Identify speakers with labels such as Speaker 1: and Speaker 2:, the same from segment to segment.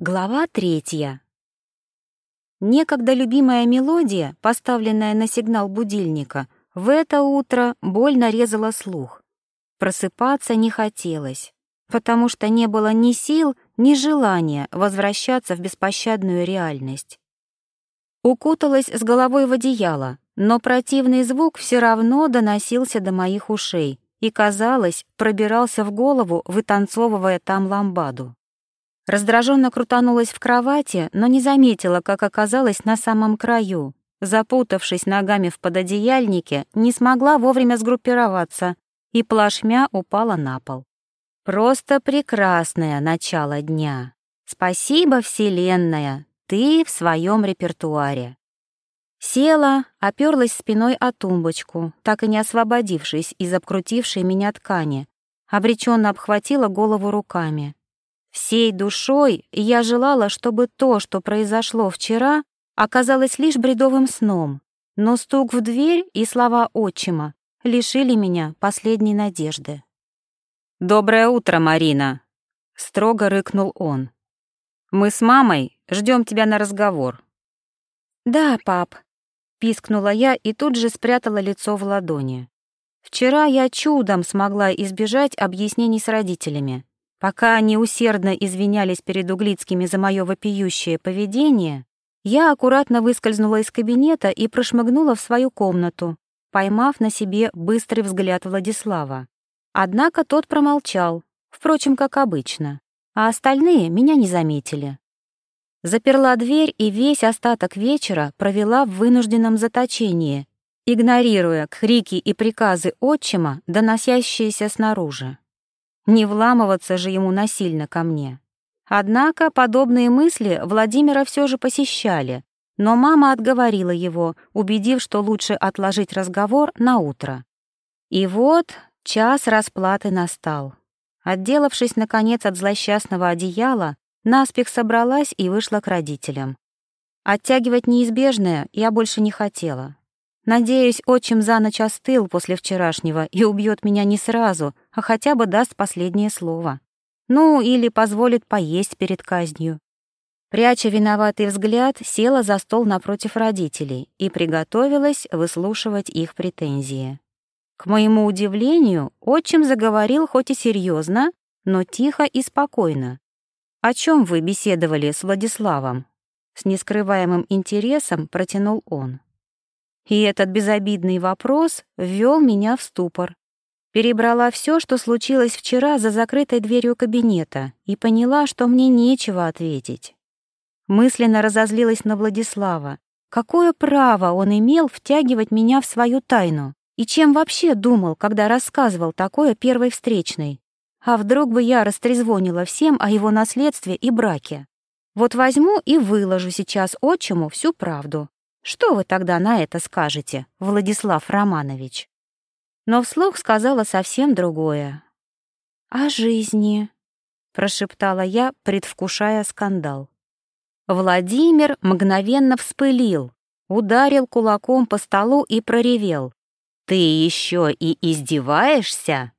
Speaker 1: Глава третья. Некогда любимая мелодия, поставленная на сигнал будильника, в это утро больно резала слух. Просыпаться не хотелось, потому что не было ни сил, ни желания возвращаться в беспощадную реальность. Укуталась с головой в одеяло, но противный звук все равно доносился до моих ушей и, казалось, пробирался в голову, вытанцовывая там ламбаду. Раздраженно крутанулась в кровати, но не заметила, как оказалась на самом краю. Запутавшись ногами в пододеяльнике, не смогла вовремя сгруппироваться и плашмя упала на пол. Просто прекрасное начало дня. Спасибо, Вселенная, ты в своем репертуаре. Села, оперлась спиной о тумбочку, так и не освободившись из обкрутившей меня ткани, обреченно обхватила голову руками. Всей душой я желала, чтобы то, что произошло вчера, оказалось лишь бредовым сном, но стук в дверь и слова отчима лишили меня последней надежды.
Speaker 2: «Доброе утро, Марина!» — строго рыкнул он. «Мы с мамой ждем тебя на разговор».
Speaker 1: «Да, пап», — пискнула я и тут же спрятала лицо в ладони. Вчера я чудом смогла избежать объяснений с родителями. Пока они усердно извинялись перед Углицкими за мое вопиющее поведение, я аккуратно выскользнула из кабинета и прошмыгнула в свою комнату, поймав на себе быстрый взгляд Владислава. Однако тот промолчал, впрочем, как обычно, а остальные меня не заметили. Заперла дверь и весь остаток вечера провела в вынужденном заточении, игнорируя крики и приказы отчима, доносящиеся снаружи. Не вламываться же ему насильно ко мне. Однако подобные мысли Владимира все же посещали, но мама отговорила его, убедив, что лучше отложить разговор на утро. И вот час расплаты настал. Отделавшись, наконец, от злосчастного одеяла, наспех собралась и вышла к родителям. Оттягивать неизбежное я больше не хотела. Надеюсь, отчим за ночь остыл после вчерашнего и убьет меня не сразу, а хотя бы даст последнее слово. Ну, или позволит поесть перед казнью. Пряча виноватый взгляд, села за стол напротив родителей и приготовилась выслушивать их претензии. К моему удивлению, отчим заговорил хоть и серьезно, но тихо и спокойно. «О чем вы беседовали с Владиславом?» С нескрываемым интересом протянул он. И этот безобидный вопрос ввел меня в ступор. Перебрала все, что случилось вчера за закрытой дверью кабинета, и поняла, что мне нечего ответить. Мысленно разозлилась на Владислава. Какое право он имел втягивать меня в свою тайну? И чем вообще думал, когда рассказывал такое первой встречной? А вдруг бы я растрезвонила всем о его наследстве и браке? Вот возьму и выложу сейчас отчиму всю правду. Что вы тогда на это скажете, Владислав Романович? Но вслух сказала совсем другое. «О жизни», — прошептала я, предвкушая скандал. Владимир мгновенно вспылил, ударил кулаком по столу и проревел. «Ты еще и издеваешься?»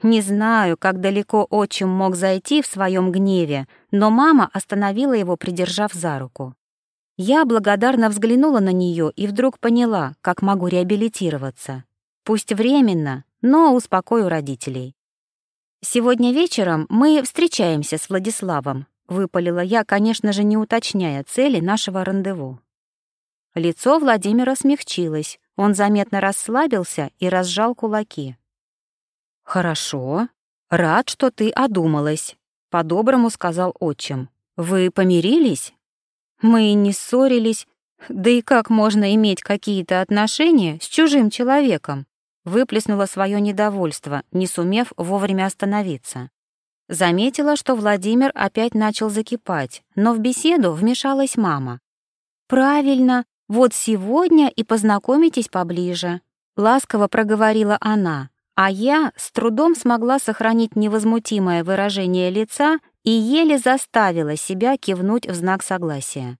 Speaker 1: Не знаю, как далеко отчим мог зайти в своем гневе, но мама остановила его, придержав за руку. Я благодарно взглянула на нее и вдруг поняла, как могу реабилитироваться. Пусть временно, но успокою родителей. «Сегодня вечером мы встречаемся с Владиславом», — выпалила я, конечно же, не уточняя цели нашего рандеву. Лицо Владимира смягчилось, он заметно расслабился и разжал кулаки. «Хорошо. Рад, что ты одумалась», — по-доброму сказал отчим. «Вы помирились?» Мы не ссорились. Да и как можно иметь какие-то отношения с чужим человеком? Выплеснула свое недовольство, не сумев вовремя остановиться. Заметила, что Владимир опять начал закипать, но в беседу вмешалась мама. «Правильно, вот сегодня и познакомитесь поближе», — ласково проговорила она, а я с трудом смогла сохранить невозмутимое выражение лица и еле заставила себя кивнуть в знак согласия.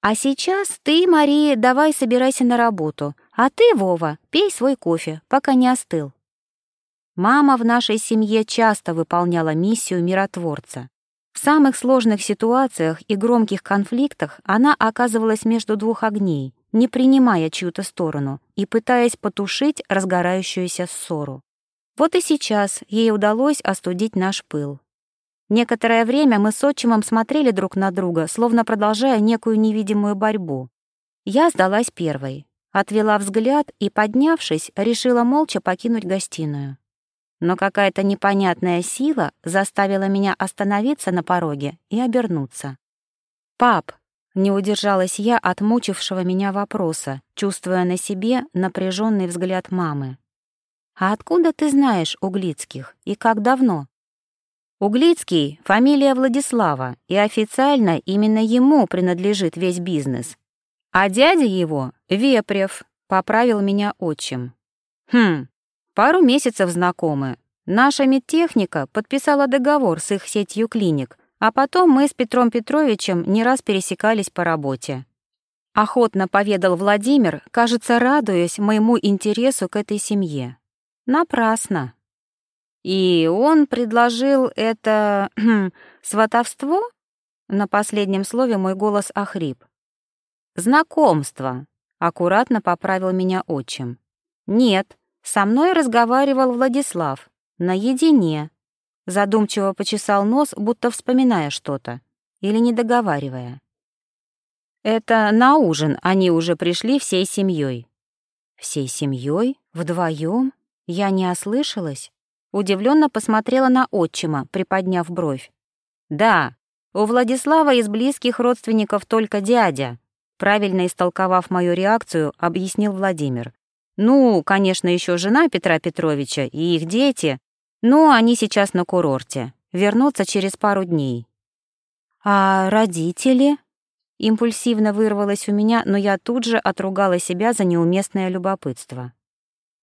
Speaker 1: «А сейчас ты, Мария, давай собирайся на работу, а ты, Вова, пей свой кофе, пока не остыл». Мама в нашей семье часто выполняла миссию миротворца. В самых сложных ситуациях и громких конфликтах она оказывалась между двух огней, не принимая чью-то сторону и пытаясь потушить разгорающуюся ссору. Вот и сейчас ей удалось остудить наш пыл. Некоторое время мы с отчимом смотрели друг на друга, словно продолжая некую невидимую борьбу. Я сдалась первой, отвела взгляд и, поднявшись, решила молча покинуть гостиную. Но какая-то непонятная сила заставила меня остановиться на пороге и обернуться. «Пап!» — не удержалась я от мучившего меня вопроса, чувствуя на себе напряженный взгляд мамы. «А откуда ты знаешь Углицких и как давно?» Углицкий — фамилия Владислава, и официально именно ему принадлежит весь бизнес. А дядя его — Вепрев, поправил меня отчим. Хм, пару месяцев знакомы. Наша медтехника подписала договор с их сетью клиник, а потом мы с Петром Петровичем не раз пересекались по работе. Охотно поведал Владимир, кажется, радуясь моему интересу к этой семье. Напрасно. И он предложил это сватовство? На последнем слове мой голос охрип. Знакомство, аккуратно поправил меня отчим. Нет, со мной разговаривал Владислав, наедине. Задумчиво почесал нос, будто вспоминая что-то или не договаривая. Это на ужин они уже пришли всей семьей. Всей семьей? Вдвоем? Я не ослышалась? Удивленно посмотрела на отчима, приподняв бровь. «Да, у Владислава из близких родственников только дядя», правильно истолковав мою реакцию, объяснил Владимир. «Ну, конечно, еще жена Петра Петровича и их дети, но они сейчас на курорте, вернутся через пару дней». «А родители?» Импульсивно вырвалось у меня, но я тут же отругала себя за неуместное любопытство.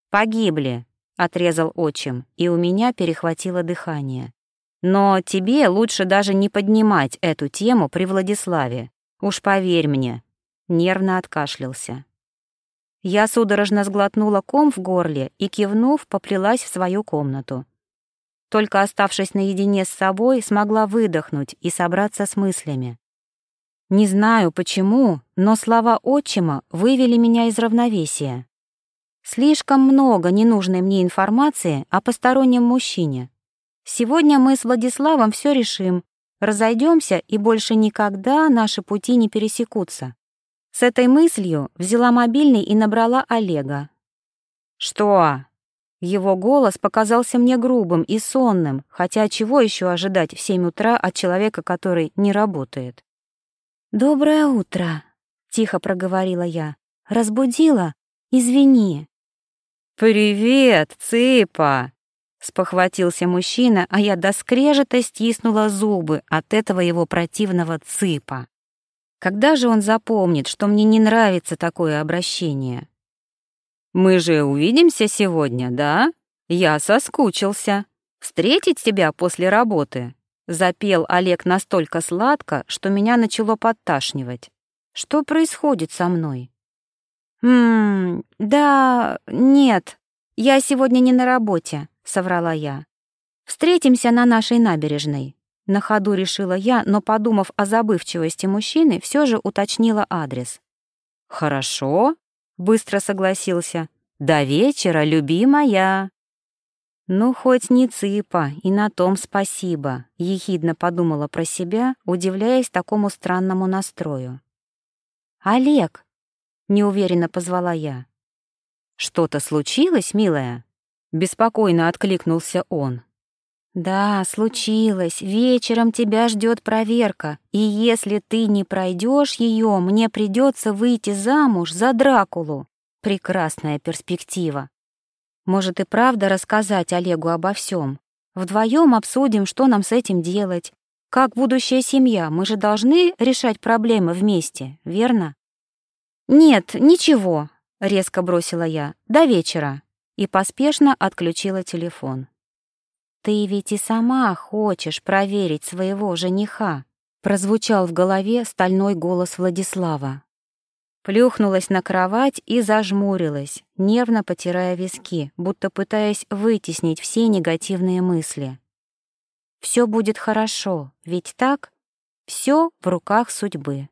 Speaker 1: «Погибли», отрезал отчим, и у меня перехватило дыхание. Но тебе лучше даже не поднимать эту тему при Владиславе. Уж поверь мне, нервно откашлялся. Я судорожно сглотнула ком в горле и, кивнув, поплелась в свою комнату. Только оставшись наедине с собой, смогла выдохнуть и собраться с мыслями. Не знаю почему, но слова отчима вывели меня из равновесия. Слишком много ненужной мне информации о постороннем мужчине. Сегодня мы с Владиславом все решим, разойдемся и больше никогда наши пути не пересекутся. С этой мыслью взяла мобильный и набрала Олега. «Что?» Его голос показался мне грубым и сонным, хотя чего еще ожидать в семь утра от человека, который не работает? «Доброе утро», — тихо проговорила я. «Разбудила? Извини».
Speaker 2: «Привет, цыпа!» — спохватился мужчина, а я до скрежета стиснула зубы от этого его противного цыпа. Когда же он запомнит, что мне не нравится такое обращение? «Мы же увидимся сегодня, да? Я соскучился. Встретить тебя после работы?» Запел Олег настолько сладко, что меня начало подташнивать. Что происходит со мной? «Ммм, да, нет, я сегодня не на работе», — соврала я. «Встретимся на нашей набережной». На ходу решила я, но, подумав о забывчивости мужчины, все же уточнила адрес. «Хорошо», — быстро согласился. «До вечера, любимая». «Ну, хоть не цыпа, и на том спасибо», — ехидно подумала про себя, удивляясь такому странному настрою. «Олег», неуверенно позвала я. Что-то случилось, милая? беспокойно откликнулся он. Да, случилось. Вечером тебя ждет проверка, и если ты не пройдешь ее, мне придется выйти замуж за Дракулу. Прекрасная перспектива. Может и правда рассказать Олегу обо всем. Вдвоем обсудим, что нам с этим делать. Как будущая семья, мы же должны решать проблемы вместе, верно? «Нет, ничего», — резко бросила я, — «до вечера», и поспешно отключила телефон. «Ты ведь и сама хочешь проверить своего жениха», — прозвучал в голове стальной голос Владислава. Плюхнулась на кровать и зажмурилась, нервно потирая виски, будто пытаясь вытеснить все негативные мысли.
Speaker 1: Все будет хорошо, ведь так? Все в руках судьбы.